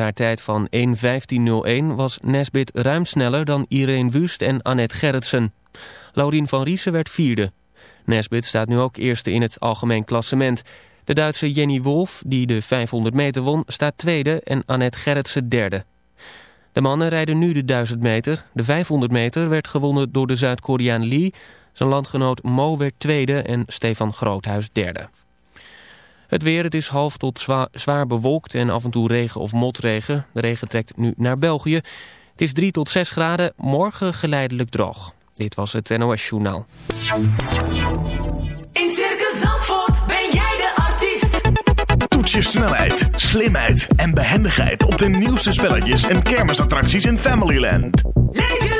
haar tijd van 1.15.01 was Nesbit ruim sneller dan Irene Wust en Annette Gerritsen. Laurien van Riesen werd vierde. Nesbit staat nu ook eerste in het algemeen klassement. De Duitse Jenny Wolf, die de 500 meter won, staat tweede en Annette Gerritsen derde. De mannen rijden nu de 1000 meter. De 500 meter werd gewonnen door de Zuid-Koreaan Lee. Zijn landgenoot Mo werd tweede en Stefan Groothuis derde. Het weer, het is half tot zwaar, zwaar bewolkt en af en toe regen of motregen. De regen trekt nu naar België. Het is 3 tot 6 graden, morgen geleidelijk droog. Dit was het NOS Journaal. In Circus Zandvoort ben jij de artiest. Toets je snelheid, slimheid en behendigheid op de nieuwste spelletjes en kermisattracties in Familyland. Leef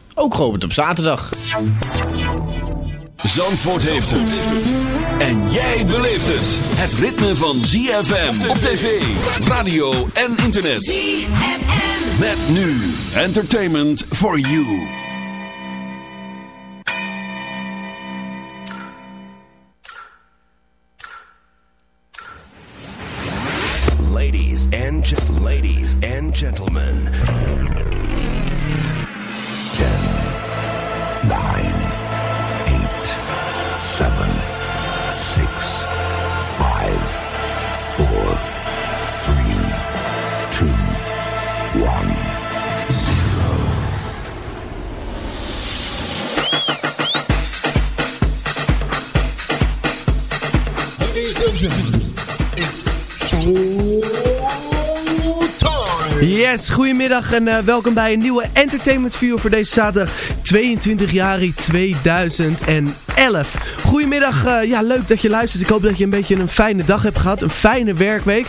ook geopend op zaterdag. Zandvoort heeft het. En jij beleeft het. Het ritme van ZFM op tv, radio en internet. ZFM. Met nu entertainment for you. Goedemiddag en eh, welkom bij een nieuwe Entertainment View voor deze zaterdag 22 januari 2011. Goedemiddag, eh, ja leuk dat je luistert. Ik hoop dat je een beetje een fijne dag hebt gehad, een fijne werkweek.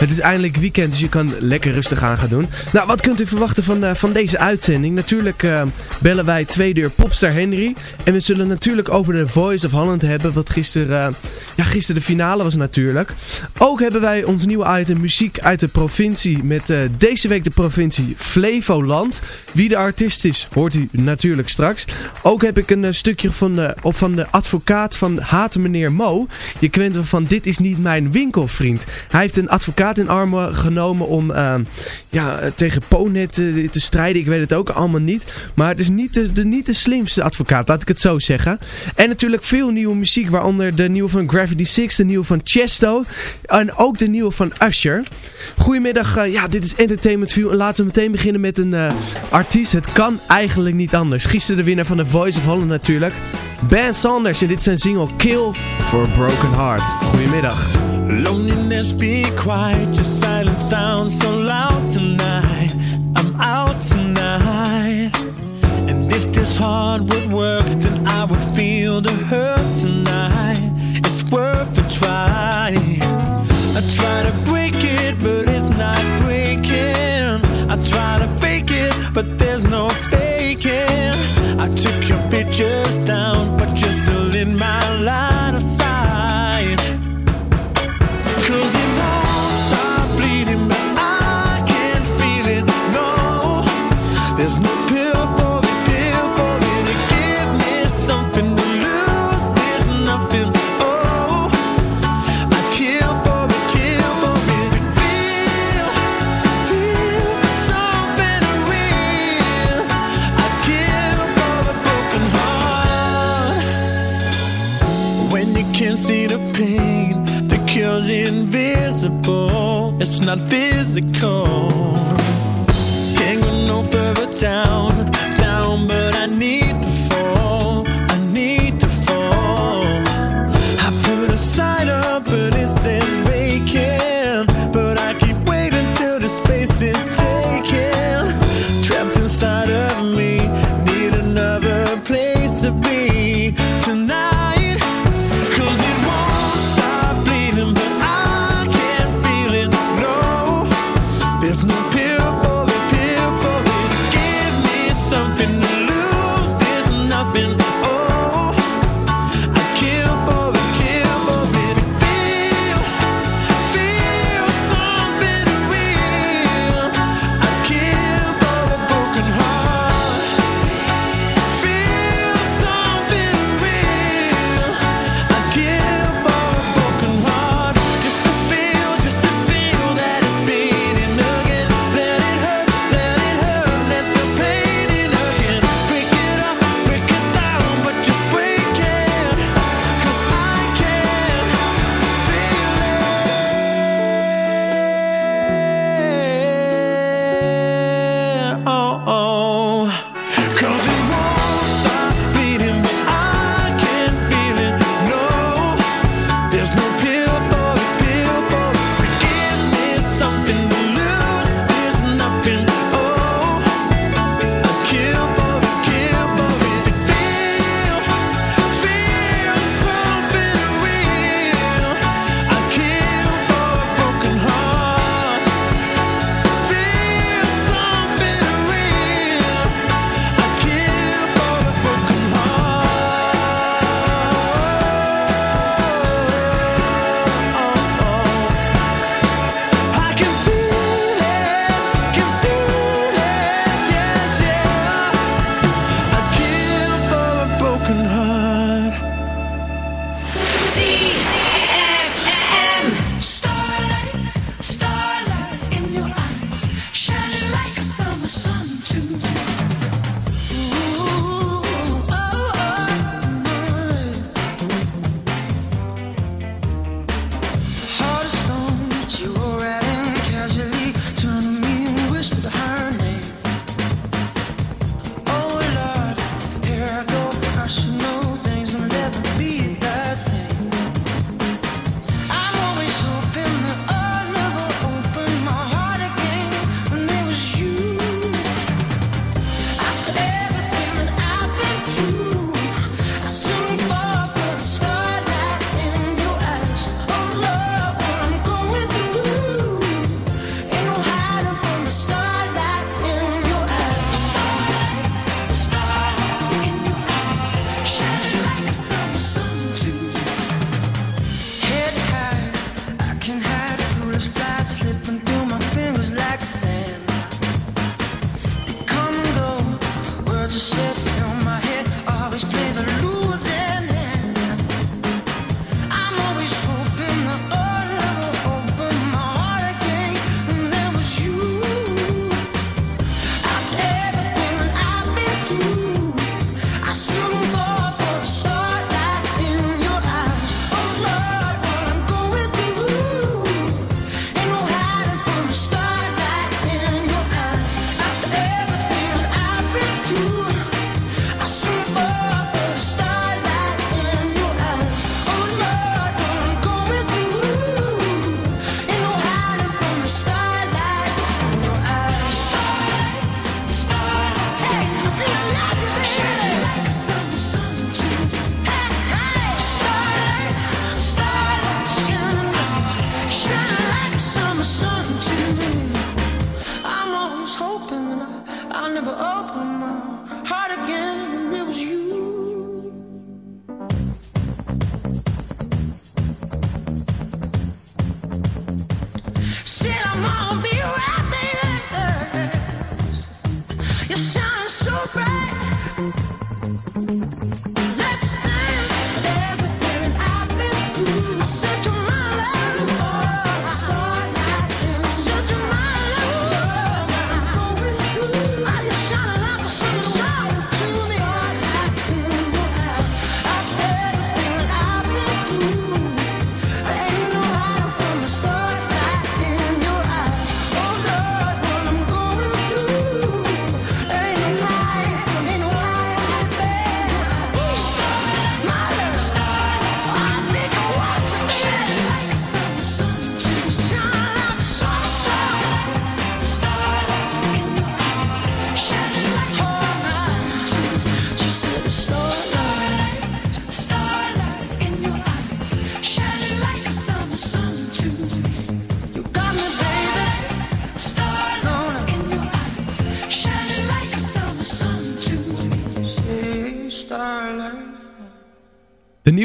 Het is eindelijk weekend, dus je kan lekker rustig aan gaan doen. Nou, wat kunt u verwachten van, eh, van deze uitzending? Natuurlijk eh, bellen wij tweede uur Popstar Henry. En we zullen natuurlijk over de Voice of Holland hebben, wat gisteren, eh, ja, gisteren de finale was natuurlijk. Ook hebben wij ons nieuwe item muziek uit de provincie met deze week de provincie Flevoland. Wie de artiest is, hoort u natuurlijk straks. Ook heb ik een stukje van de, of van de advocaat van Haat meneer Mo. Je kent hem van Dit is niet mijn winkelvriend. Hij heeft een advocaat in armen genomen om eh, ja, tegen Ponet te, te strijden. Ik weet het ook allemaal niet. Maar het is niet de, niet de slimste advocaat, laat ik het zo zeggen. En natuurlijk veel nieuwe muziek, waaronder de nieuwe van Gravity 6, de nieuwe van Chesto en ook de nieuwe van Usher. Goedemiddag, eh, ja, dit is Entertainment View en laten we meteen beginnen met een eh, artiest. Het kan eigenlijk niet anders. Gisteren de winnaar van The Voice of Holland natuurlijk. Ben Sanders en dit is zijn single Kill for a Broken Heart. Goedemiddag. Loneliness, be quiet. Your silence sounds so loud tonight. I'm out tonight. And if this heart would work, then I would feel the hurt tonight. It's worth a try. I try to break it, but it's not breaking. I try to fake it, but there's no faking. I took your pictures down, but you're it's not physical.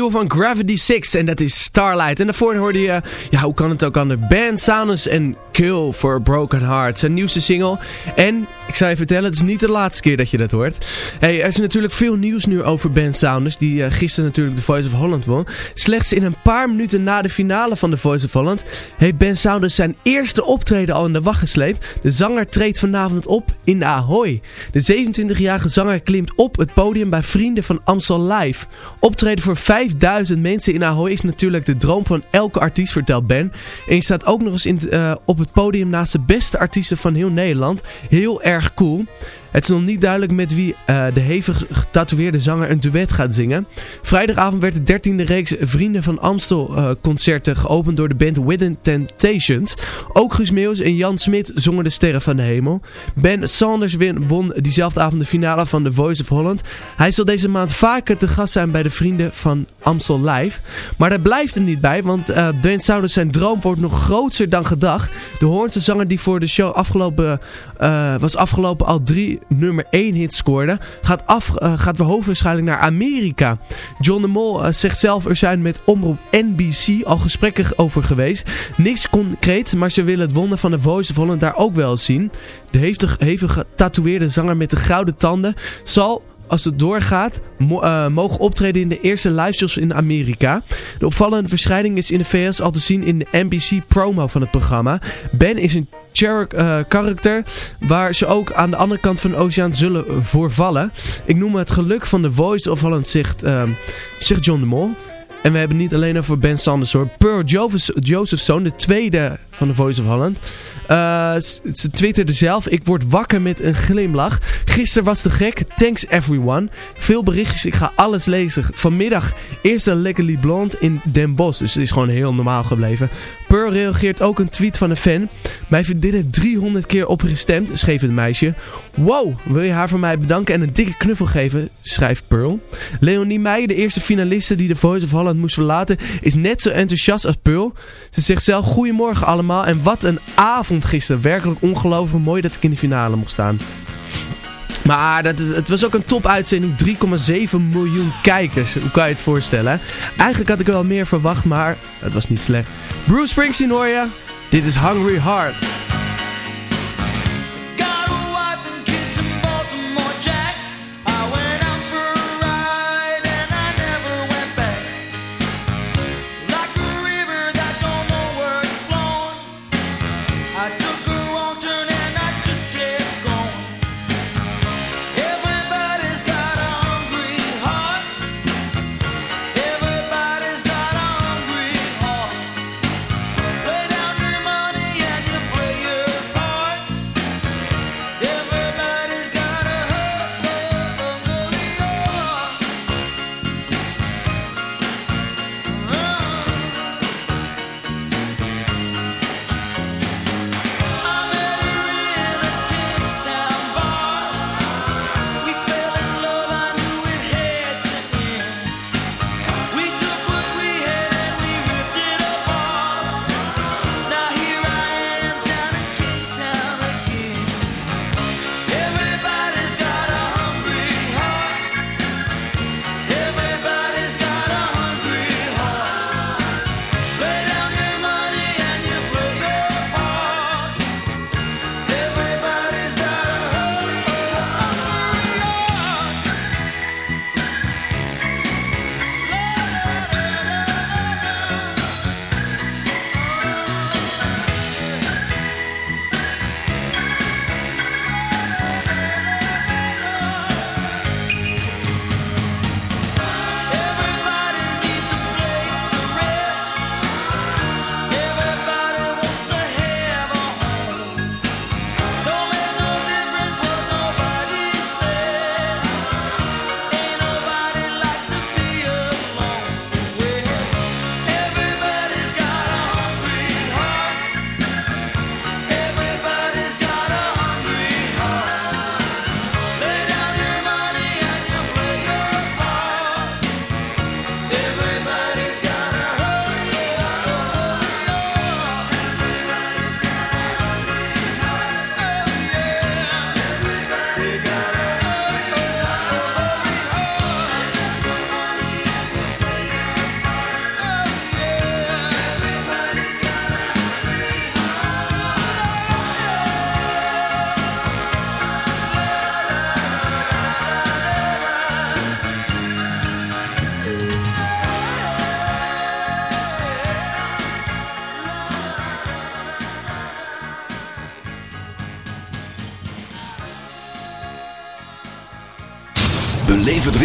Van Gravity 6 en dat is Starlight. En daarvoor hoorde je, ja hoe kan het ook aan de band Sounders en Kill for Broken Heart. Zijn nieuwste single. En ik zou je vertellen, het is niet de laatste keer dat je dat hoort. Hey, er is natuurlijk veel nieuws nu over Ben Saunders, die uh, gisteren natuurlijk de Voice of Holland won. Slechts in een paar minuten na de finale van de Voice of Holland heeft Ben Saunders zijn eerste optreden al in de wacht gesleept. De zanger treedt vanavond op in Ahoy. De 27-jarige zanger klimt op het podium bij Vrienden van Amstel Live. Optreden voor 5000 mensen in Ahoy is natuurlijk de droom van elke artiest, vertelt Ben. En je staat ook nog eens in, uh, op het podium naast de beste artiesten van heel Nederland. Heel erg marcou Het is nog niet duidelijk met wie uh, de hevig getatoeëerde zanger een duet gaat zingen. Vrijdagavond werd de dertiende reeks Vrienden van Amstel uh, concerten geopend door de band Within Temptations. Ook Guus Meeuws en Jan Smit zongen de sterren van de hemel. Ben Sanders won diezelfde avond de finale van The Voice of Holland. Hij zal deze maand vaker te gast zijn bij de Vrienden van Amstel Live. Maar daar blijft er niet bij, want uh, Ben Sanders zijn droom wordt nog groter dan gedacht. De Hoornse zanger die voor de show afgelopen, was afgelopen al drie nummer 1 hit scoorde, gaat, af, uh, gaat naar Amerika. John de Mol uh, zegt zelf, er zijn met omroep NBC al gesprekken over geweest. Niks concreet, maar ze willen het wonder van de Voice of daar ook wel zien. De hevig, hevig getatoeëerde zanger met de gouden tanden zal als het doorgaat, uh, mogen optreden in de eerste liveshows in Amerika. De opvallende verschijning is in de VS al te zien in de NBC promo van het programma. Ben is een character waar ze ook aan de andere kant van de oceaan zullen voorvallen. Ik noem het geluk van de Voice of zegt, uh, zegt John de Mol. En we hebben niet alleen over Ben Sanders hoor. Pearl Josephson, de tweede van de Voice of Holland. Uh, ze twitterde zelf. Ik word wakker met een glimlach. Gisteren was de gek. Thanks everyone. Veel berichtjes. Ik ga alles lezen. Vanmiddag eerste Legally Blonde in Den Bosch. Dus het is gewoon heel normaal gebleven. Pearl reageert ook een tweet van een fan. Mij vriendinnen 300 keer opgestemd, schreef het meisje. Wow, wil je haar voor mij bedanken en een dikke knuffel geven, schrijft Pearl. Leonie Meijer, de eerste finaliste die de Voice of Holland moest verlaten, is net zo enthousiast als Pearl. Ze zegt zelf, goedemorgen allemaal en wat een avond gisteren. Werkelijk ongelooflijk mooi dat ik in de finale mocht staan. Maar dat is, het was ook een topuitzending. 3,7 miljoen kijkers. Hoe kan je het voorstellen? Eigenlijk had ik er wel meer verwacht, maar het was niet slecht. Bruce Springsteen hoor je. Dit is Hungry Heart.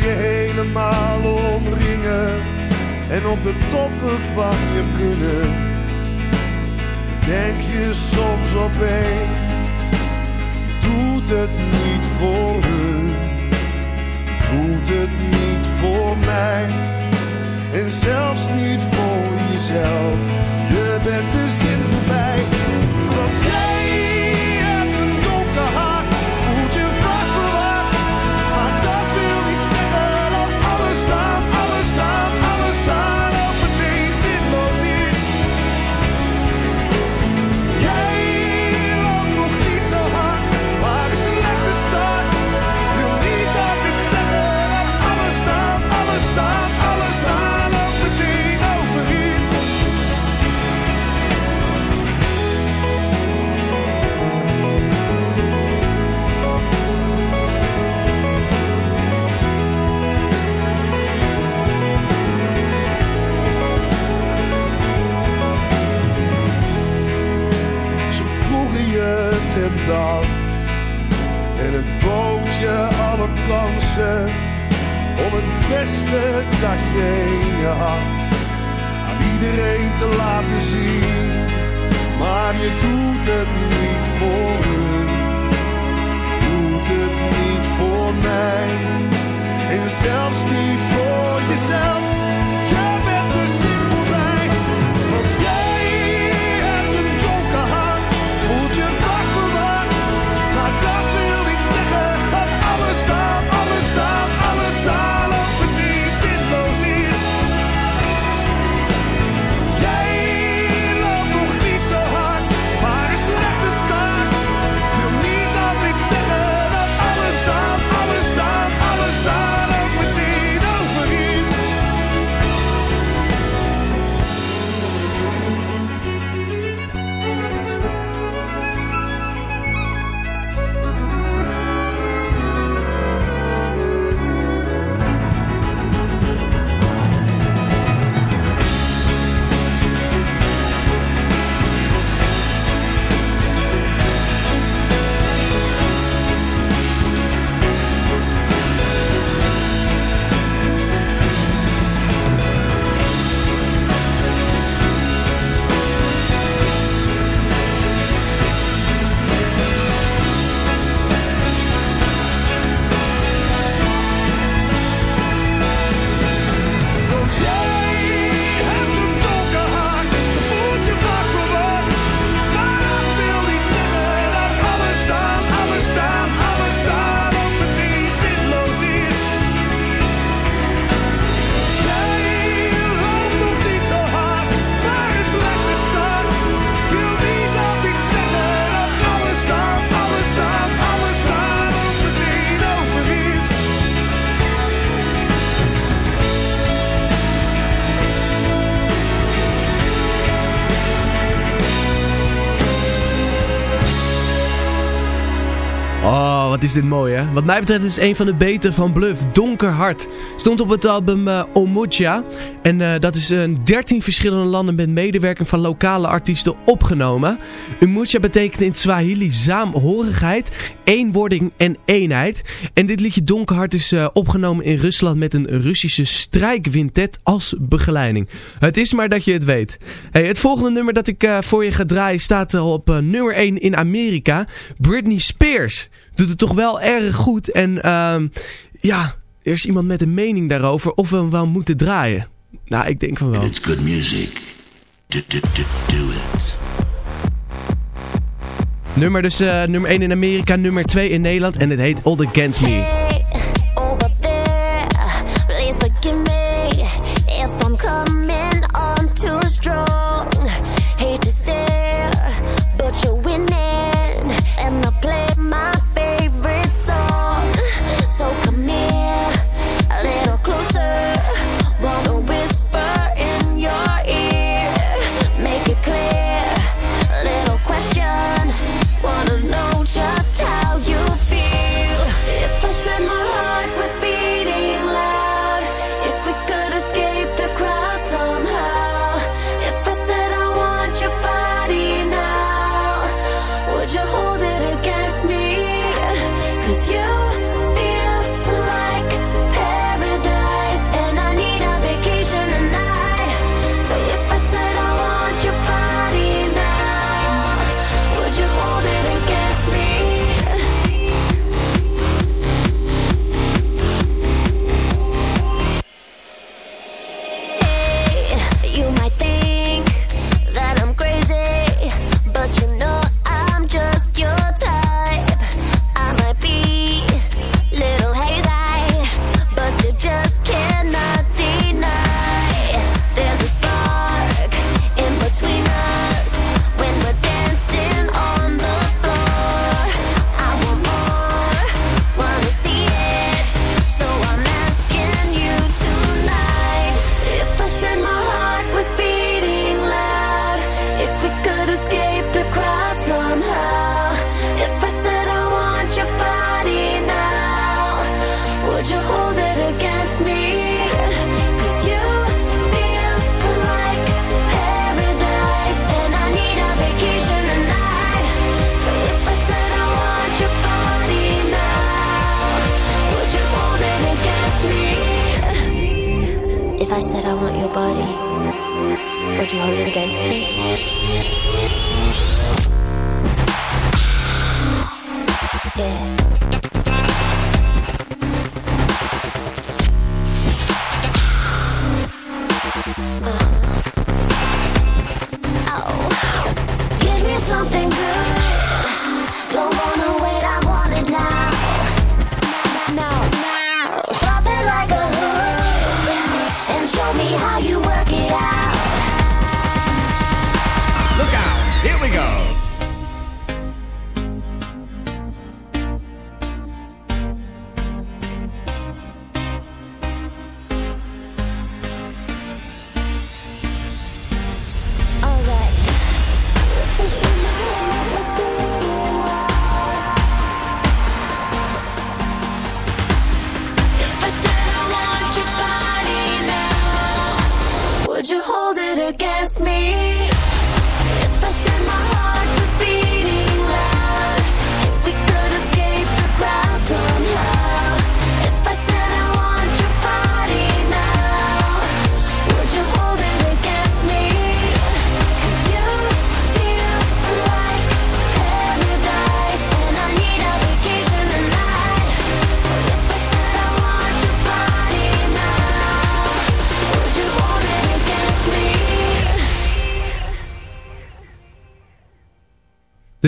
Je helemaal omringen en op de toppen van je kunnen. Denk je soms opeens, je doet het niet voor hun. Je doet het niet voor mij en zelfs niet voor jezelf. Je bent de zin en het bood je alle kansen om het beste dat je je had aan iedereen te laten zien. Maar je doet het niet voor hun, doet het niet voor mij en zelfs niet voor jezelf. Dit mooi, hè? Wat mij betreft is het een van de beter van Bluff. Donker Hart. Stond op het album eh Omocha. En eh, dat is in 13 verschillende landen met medewerking van lokale artiesten opgenomen. Omocha betekent in Swahili saamhorigheid, eenwording en eenheid. En dit liedje Donker Hart is eh, opgenomen in Rusland met een Russische strijkwintet als begeleiding. Het is maar dat je het weet. Hey, het volgende nummer dat ik eh, voor je ga draaien staat al op eh, nummer 1 in Amerika. Britney Spears doet het toch wel erg goed. En ehm, ja, er is iemand met een mening daarover of we hem wel moeten draaien. Nou, ik denk van wel. It's good music. Do, do, do, do it. Nummer dus eh, nummer 1 in Amerika, nummer 2 in Nederland. En het heet All Against Me.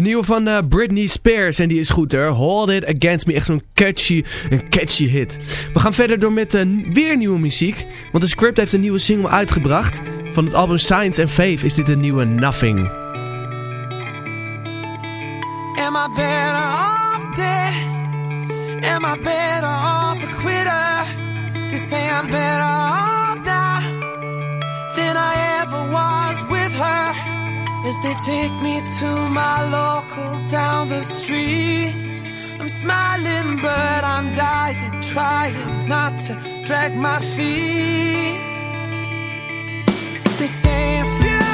nieuwe van eh, Britney Spears. En die is goed hoor. Hold It Against Me. Echt zo'n catchy, een catchy hit. We gaan verder door met uh, weer nieuwe muziek. Want de Script heeft een nieuwe single uitgebracht. Van het album Science and Faith is dit een nieuwe Nothing. Am I better off dead? Am I better off a quitter? They say I'm better off As they take me to my local down the street, I'm smiling, but I'm dying, trying not to drag my feet. They say,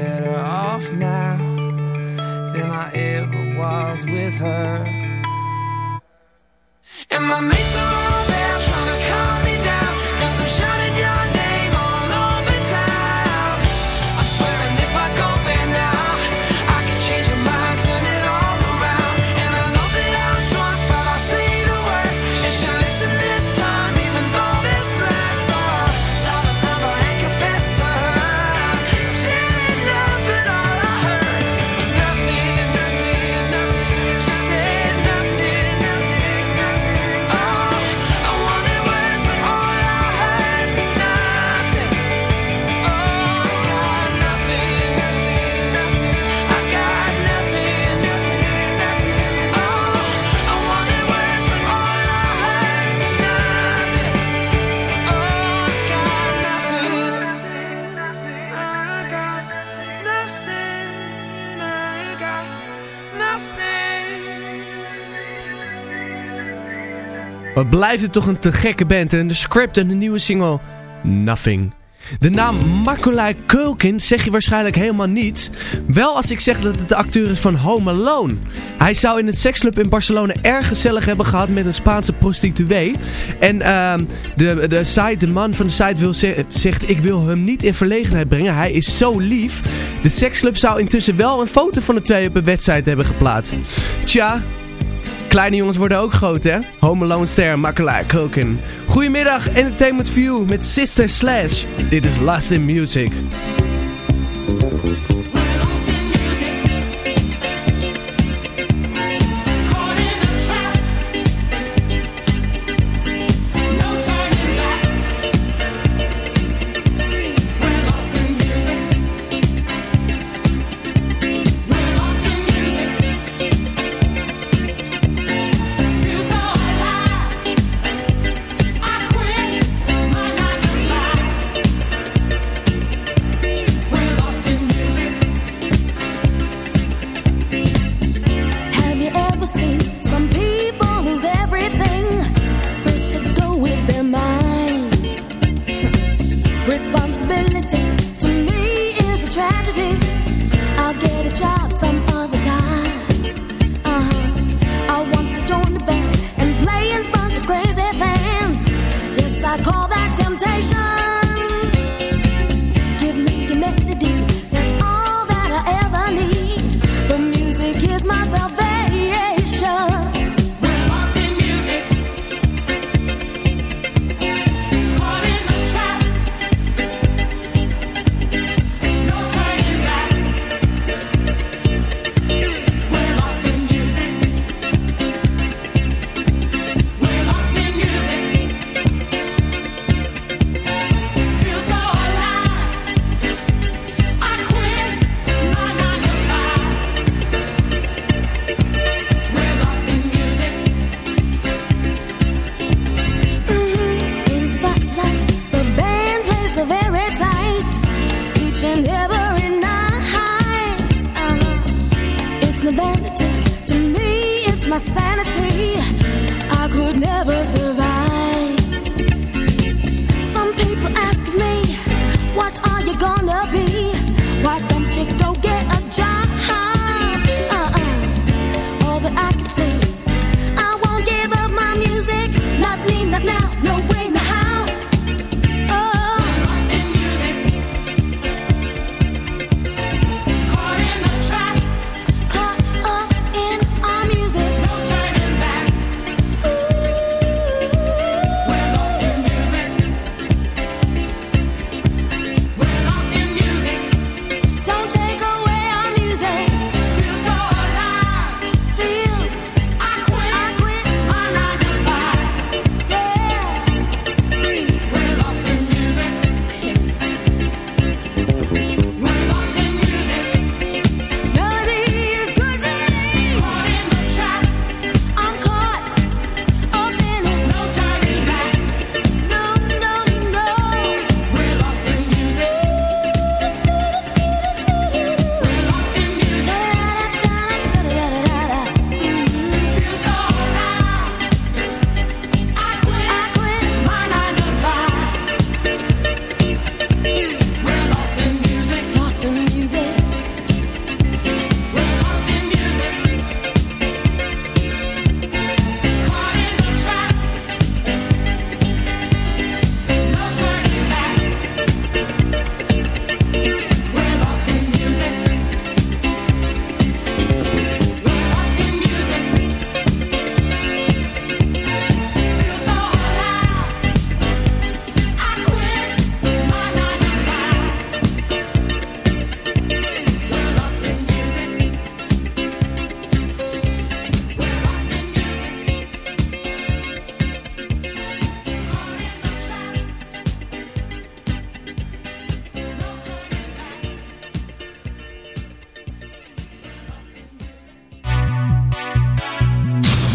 better off now than I ever was with her. And my mates are. Wat blijft het toch een te gekke band en de script en de nieuwe single Nothing. De naam Macaulay Culkin zeg je waarschijnlijk helemaal niet. Wel als ik zeg dat het de acteur is van Home Alone. Hij zou in het seksclub in Barcelona erg gezellig hebben gehad met een Spaanse prostituee. En ehm, de, de, site, de man van de site wil zegt ik wil hem niet in verlegenheid brengen. Hij is zo lief. De seksclub zou intussen wel een foto van de twee op een website hebben geplaatst. Tja, Kleine jongens worden ook groot, hè? Home Alone ster Makelaar Koken. Goedemiddag, Entertainment View met Sister Slash. Dit is Last in Music.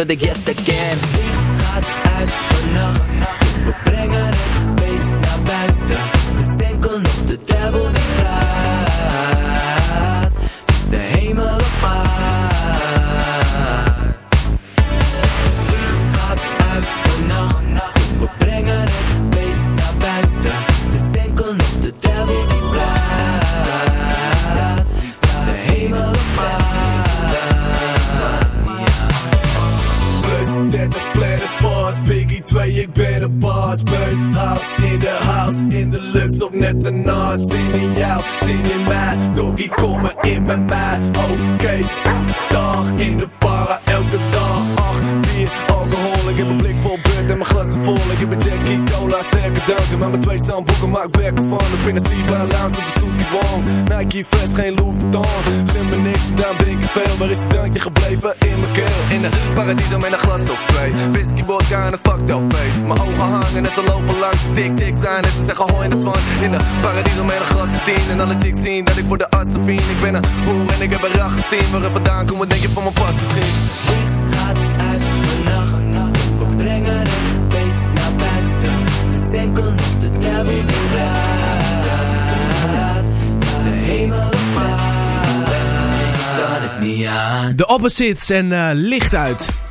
omdat ik yes I can gaat uit vannacht. We brengen net daarna Zin in jou, zin in mij. Doggy, kom maar in bij mij. Oké, dag in de twee zandboeken maak werk ervan Ik ben een Sea Lounge op de Susie Wong. Nike Fresh, geen Louis Vuitton. Vind me niks, daarom drink ik veel. Waar is het drankje gebleven? In mijn keel. In de paradiso met een glas op twee. Whisky, vodka en een fucked up face. Mijn ogen hangen en ze lopen langs Tik, tik zijn. En ze zeggen hoi in het van In de paradiso met een glas op tien. En alle chicks zien dat ik voor de assen vien Ik ben een hoer en ik heb een rag gesteen Waar vandaan kom, wat denk je van mijn pas misschien? gaat uit vannacht. We brengen het beest naar buiten. De de Opposites en eh, licht uit.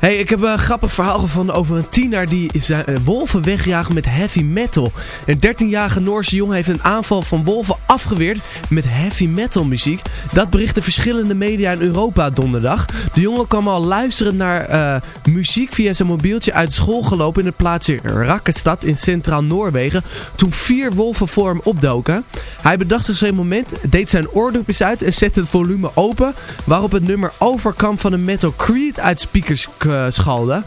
Hey, ik heb een grappig verhaal gevonden over een tiener die zijn eh, wolven wegjaagt met heavy metal. Een 13-jarige Noorse jongen heeft een aanval van wolven afgeweerd met heavy metal muziek. Dat berichten verschillende media in Europa donderdag. De jongen kwam al luisteren naar eh, muziek via zijn mobieltje uit school gelopen in het plaatsje Rakkestad in centraal Noorwegen. Toen vier wolven voor hem opdoken. Hij bedacht zich zijn moment, deed zijn oordopjes uit en zette het volume open. Waarop het nummer Overcome van de Metal Creed uit speakers eh, schalde.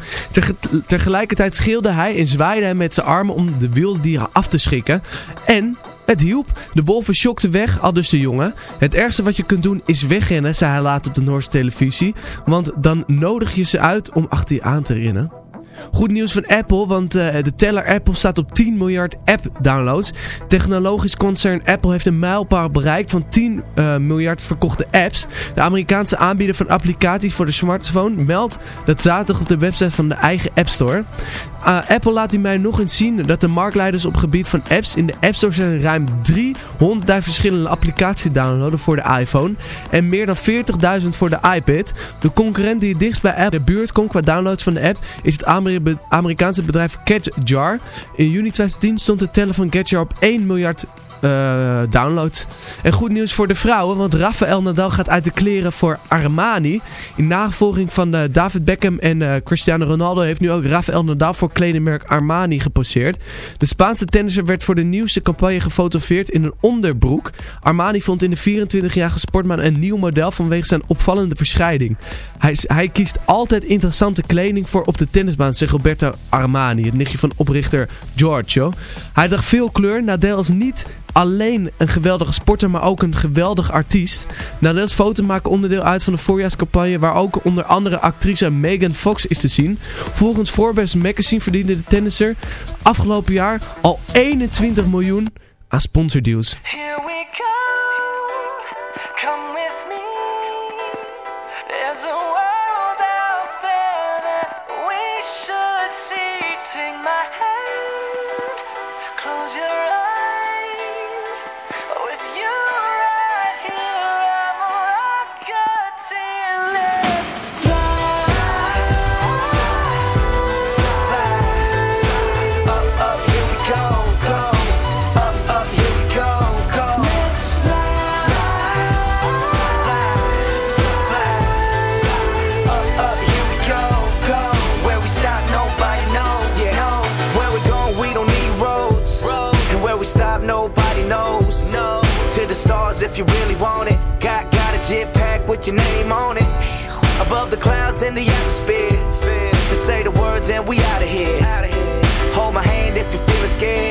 Tegelijkertijd schreeuwde hij en zwaaide met zijn armen om de wilde dieren af te schrikken. En het hielp. De wolven schokten weg, al dus de jongen. Het ergste wat je kunt doen is wegrennen, zei hij later op de Noorse televisie. Want dan nodig je ze uit om achter je aan te rennen. Goed nieuws van Apple, want eh, de teller Apple staat op 10 miljard app-downloads. Technologisch concern Apple heeft een mijlpaal bereikt van 10 eh, miljard verkochte apps. De Amerikaanse aanbieder van applicaties voor de smartphone meldt dat zaterdag op de website van de eigen App Store. Uh, Apple laat mij nog eens zien dat de marktleiders op gebied van apps in de App Store zijn ruim 300.000 verschillende applicaties downloaden voor de iPhone en meer dan 40.000 voor de iPad. De concurrent die het dichtst bij Apple de buurt komt qua downloads van de app is het Ameri- Amerikaanse bedrijf CatchJar. In juni 2010 stond de teller van CatchJar op 1 miljard eh, downloads. En goed nieuws voor de vrouwen, want Rafael Nadal gaat uit de kleren voor Armani. In navolging van eh, David Beckham en eh, Cristiano Ronaldo heeft nu ook Rafael Nadal voor kledingmerk Armani geposeerd. De Spaanse tennisser werd voor de nieuwste campagne gefotografeerd in een onderbroek. Armani vond in de 24-jarige sportman een nieuw model vanwege zijn opvallende verscheiding. Hij, hij kiest altijd interessante kleding voor op de tennisbaan, zegt Roberto Armani, het nichtje van oprichter Giorgio. Hij dacht veel kleur. Nadal is niet alleen een geweldige sporter, maar ook een geweldig artiest. Nadal's foto maken onderdeel uit van de voorjaarscampagne, waar ook onder andere actrice Megan Fox is te zien. Volgens Forbes magazine verdiende de tennisser afgelopen jaar al 21 miljoen aan sponsordeals. Here we go. Scared.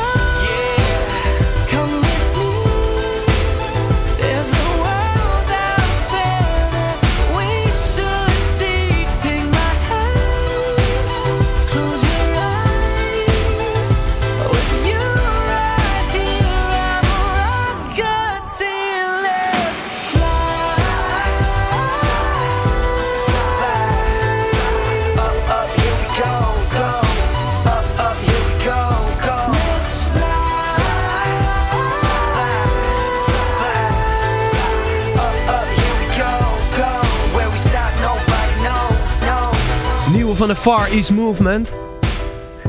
van de Far East Movement.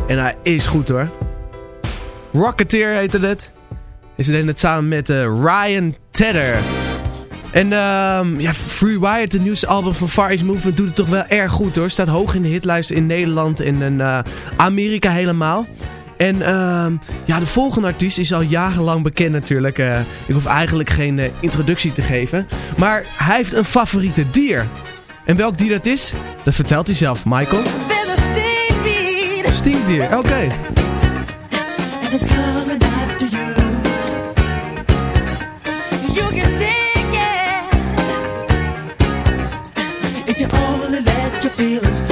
En hij is goed hoor. Rocketeer heette het. En ze deden het samen met eh, Ryan Tedder. En ehm ja, Free Wired, het nieuwste album van Far East Movement, doet het toch wel erg goed hoor. Staat hoog in de hitlijst in Nederland en in eh, Amerika helemaal. En ehm ja, de volgende artiest is al jarenlang bekend natuurlijk. Eh, ik hoef eigenlijk geen introductie te geven. Maar hij heeft een favoriete dier. En welk dier dat is, dat vertelt hij zelf. Michael? Stinkweed. Stinkdier, oké. And it's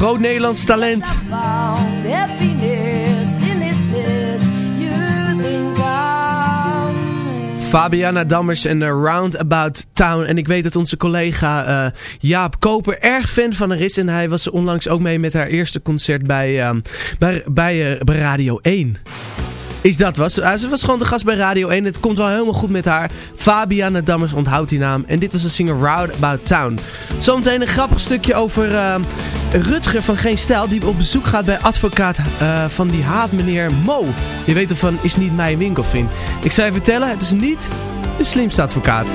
Groot Nederlands talent. Fabiana Dammers en uh, Roundabout Town. En ik weet dat onze collega eh, Jaap Koper erg fan van haar is. En hij was onlangs ook mee met haar eerste concert bij, ehm, bij, bij, eh, bij Radio 1. Is dat was. Uh, ze was gewoon de gast bij Radio 1. Het komt wel helemaal goed met haar. Fabiana Dammers onthoudt die naam. En dit was de singer Roundabout Town. Zometeen een grappig stukje over ehm, Rutger van Geen Stijl. Die op bezoek gaat bij advocaat eh, van die haat meneer Mo. Je weet ervan is niet mijn winkelvin. Ik zou je vertellen, het is niet de slimste advocaat.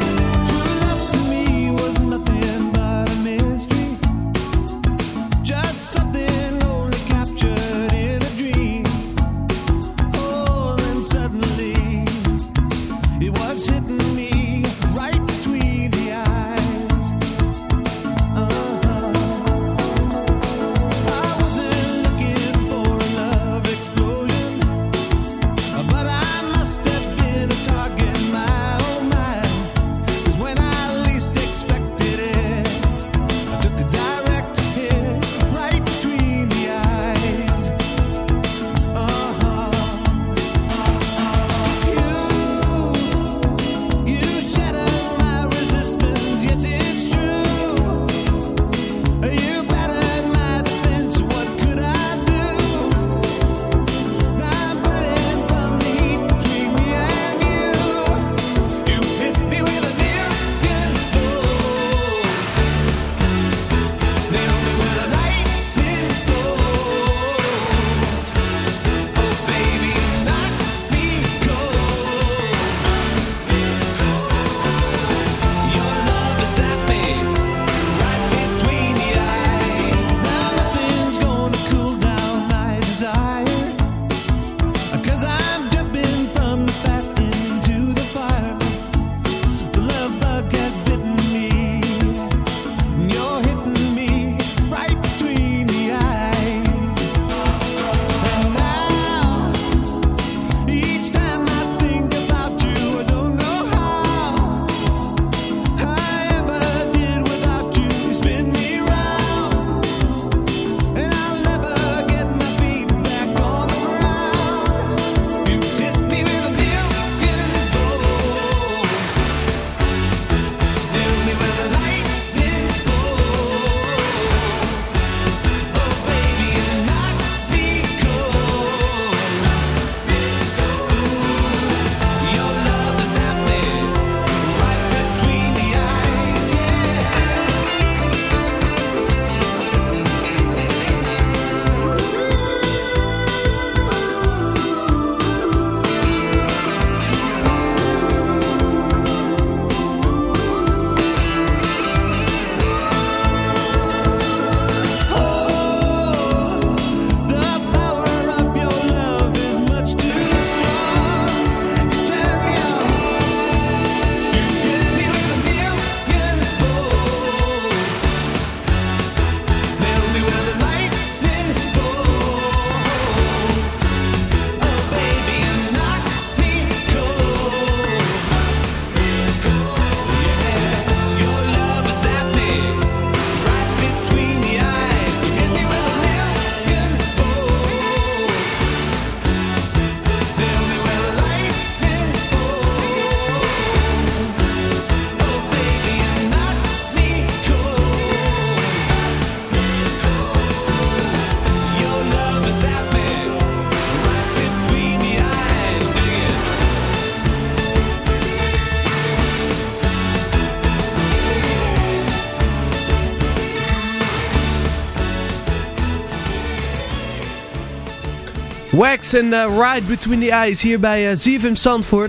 Wax en uh, Ride Between the Eyes hier bij uh, ZFM.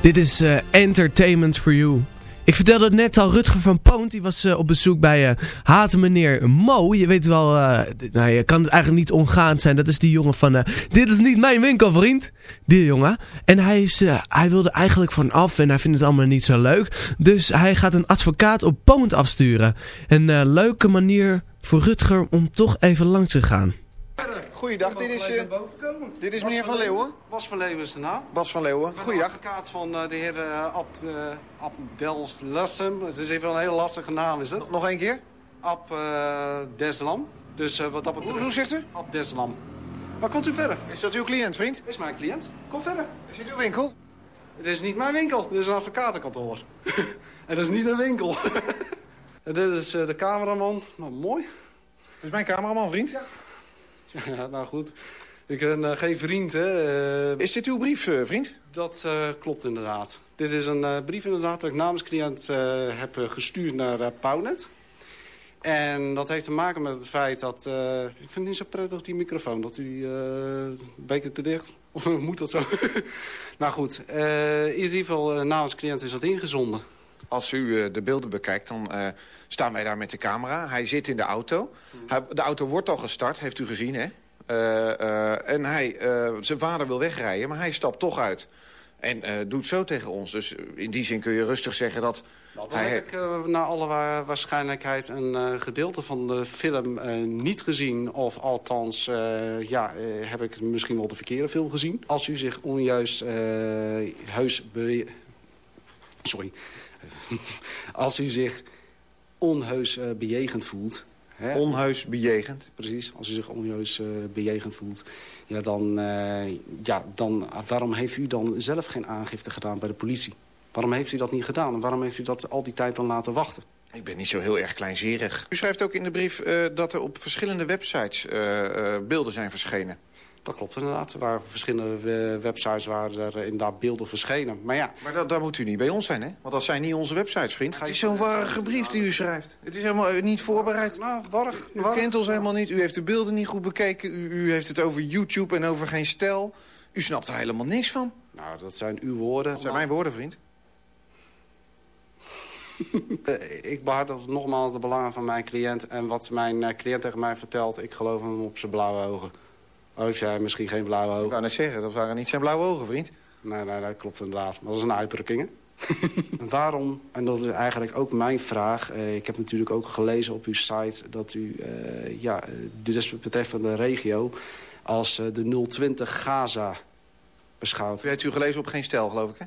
Dit is uh, Entertainment for You. Ik vertelde het net al, Rutger van Poont, die was op bezoek bij uh, Haten meneer Mo. Je weet wel, nou, je kan het eigenlijk niet ongaand zijn. Dat is die jongen van, dit is niet mijn winkel vriend. Die jongen. En hij, is, hij wilde eigenlijk vanaf en hij vindt het allemaal niet zo leuk. Dus hij gaat een advocaat op Poont afsturen. Een leuke manier voor Rutger om toch even langs te gaan. Goeiedag, dit is, uh, dit is meneer Van Leeuwen. Bas van Leeuwen is de naam. Bas van Leeuwen, goeiedag. advocaat van uh, de heer uh, Ab, Abdelassem. Het is even een hele lastige naam, is het? Nog één keer? Abdeslam. Dus wat dat betreft... Hoe, hoe zegt u? Abdeslam. Maar komt u verder? Is dat uw cliënt, vriend? Is mijn cliënt. Kom verder. Is dit uw winkel? Het is niet mijn winkel, dit is een advocatenkantoor. en dat is niet een winkel. en dit is de cameraman. Nou, mooi. Dit is mijn cameraman, vriend. Ja. Ja, nou goed. Ik ben uh, geen vriend, hè. Uh, is dit uw brief, uh, vriend? Dat klopt inderdaad. Dit is een brief inderdaad dat ik namens cliënt heb gestuurd naar Pownet. En dat heeft te maken met het feit dat... ik vind het niet zo prettig, die microfoon. Dat u een beetje te dicht... Of moet dat zo? nou goed, in ieder geval namens cliënt is dat ingezonden. Als u de beelden bekijkt, dan staan wij daar met de camera. Hij zit in de auto. Hij, de auto wordt al gestart, heeft u gezien, hè? Uh, uh, en hij, uh, zijn vader wil wegrijden, maar hij stapt toch uit. En doet zo tegen ons. Dus in die zin kun je rustig zeggen dat... Nou, dan hij... heb ik naar alle waarschijnlijkheid een gedeelte van de film niet gezien. Of althans, ja, heb ik misschien wel de verkeerde film gezien. Als u zich onjuist heus... Sorry. Als u zich onheus uh, bejegend voelt. Hè? Onheus bejegend? Precies, als u zich onheus uh, bejegend voelt. Ja, dan, uh, ja, dan, waarom heeft u dan zelf geen aangifte gedaan bij de politie? Waarom heeft u dat niet gedaan? En waarom heeft u dat al die tijd dan laten wachten? Ik ben niet zo heel erg kleinzerig. U schrijft ook in de brief dat er op verschillende websites beelden zijn verschenen. Dat klopt inderdaad. Er waren verschillende websites waar er inderdaad beelden verschenen. Maar ja... Maar dat, daar moet u niet bij ons zijn, hè? Want dat zijn niet onze websites, vriend. Het is zo'n warrige brief die u schrijft. Het is helemaal niet voorbereid. Nou, warrig. U kent ons helemaal niet. U heeft de beelden niet goed bekeken. U, u heeft het over YouTube en over geen stijl. U snapt er helemaal niks van. Nou, dat zijn uw woorden. Dat zijn mijn woorden, vriend. Ik behartig nogmaals de belangen van mijn cliënt. En wat mijn cliënt tegen mij vertelt, ik geloof hem op zijn blauwe ogen. Oh, heeft hij misschien geen blauwe ogen? Ik wou net zeggen, dat waren niet zijn blauwe ogen, vriend. Nee, nee, dat klopt inderdaad. Dat is een uitdrukking, Waarom, en dat is eigenlijk ook mijn vraag... Eh, ik heb natuurlijk ook gelezen op uw site... dat u uh, ja, de desbetreffende regio als uh, de 020 Gaza beschouwt. U heeft u gelezen op geen stijl, geloof ik, hè?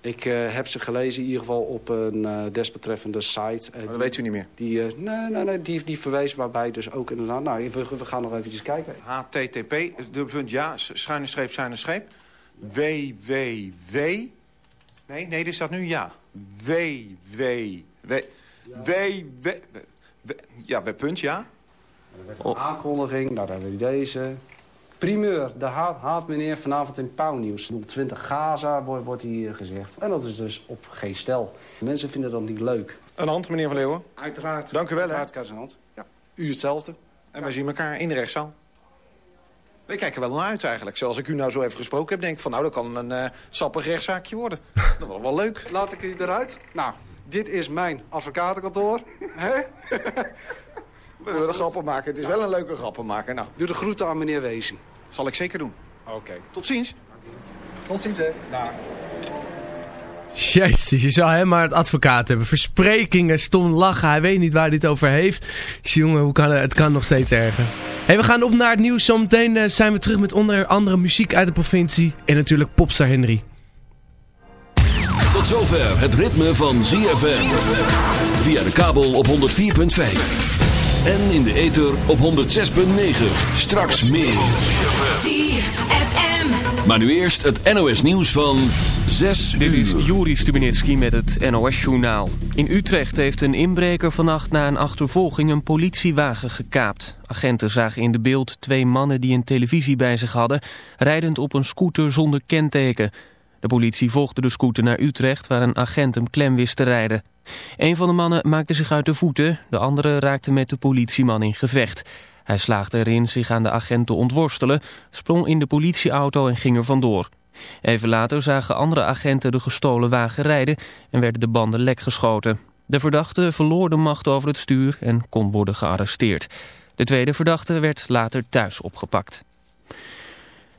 Ik uh, heb ze gelezen in ieder geval op een uh, desbetreffende site. Uh, dat weet u niet meer? Die, nee, nee, nee, die, die verwees waarbij dus ook inderdaad... Nou, we, we gaan nog eventjes kijken. HTTP, dubbelpunt ja, schuine streep, schuine streep. WWW. Nee, nee, dit staat nu ja. WWW. WW. Ja, bij punt ja. Een aankondiging, nou, dan hebben we deze. Primeur, de haat, haat meneer vanavond in Pauwnieuws. 020 Gaza wordt, wordt hier gezegd. En dat is dus op geen stel. Mensen vinden dat niet leuk. Een hand, meneer Van Leeuwen. Uiteraard. Dank u wel, hè. Uiteraard, een hand. Ja. U hetzelfde. En wij zien elkaar in de rechtszaal. We kijken wel naar uit eigenlijk. Zoals ik u nou zo even gesproken heb, denk ik van nou, dat kan een uh, sappig rechtszaakje worden. dat wordt wel leuk. Laat ik u eruit. Nou, dit is mijn advocatenkantoor. Hè? We willen grappen maken. Het is wel een leuke grappen maken. Nou. Doe de groeten aan meneer Wezen. Zal ik zeker doen. Oké. Tot ziens. Tot ziens, hè. Daar. Jezus, je zou hem maar het advocaat hebben. Versprekingen, stom lachen. Hij weet niet waar hij het over heeft. Dus jongen, hoe kan het? het kan nog steeds erger. Hey, we gaan op naar het nieuws. Zometeen uh, zijn we terug met onder andere muziek uit de provincie. En natuurlijk Popstar Henry. Tot zover het ritme van ZFM. Via de kabel op 104.5. En in de ether op 106.9. Straks meer. ZFM. Maar nu eerst het NOS nieuws van 6 Dit is uur. Juri Stubenitski met het NOS-journaal. In Utrecht heeft een inbreker vannacht na een achtervolging een politiewagen gekaapt. Agenten zagen in de beeld twee mannen die een televisie bij zich hadden... rijdend op een scooter zonder kenteken. De politie volgde de scooter naar Utrecht waar een agent hem klem wist te rijden. Een van de mannen maakte zich uit de voeten, de andere raakte met de politieman in gevecht. Hij slaagde erin zich aan de agent te ontworstelen, sprong in de politieauto en ging er vandoor. Even later zagen andere agenten de gestolen wagen rijden en werden de banden lek geschoten. De verdachte verloor de macht over het stuur en kon worden gearresteerd. De tweede verdachte werd later thuis opgepakt.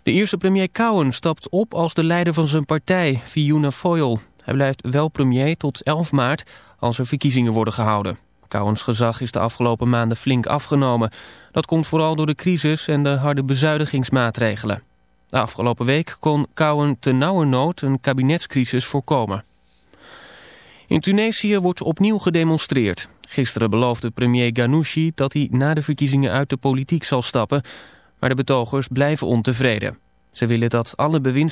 De eerste premier Cowen stapt op als de leider van zijn partij, Fiona Foyle. Hij blijft wel premier tot 11 maart als er verkiezingen worden gehouden. Cowens gezag is de afgelopen maanden flink afgenomen. Dat komt vooral door de crisis en de harde bezuinigingsmaatregelen. De afgelopen week kon Cowen nauwernood een kabinetscrisis voorkomen. In Tunesië wordt opnieuw gedemonstreerd. Gisteren beloofde premier Ghanouchi dat hij na de verkiezingen uit de politiek zal stappen... maar de betogers blijven ontevreden. Ze willen dat alle bewinds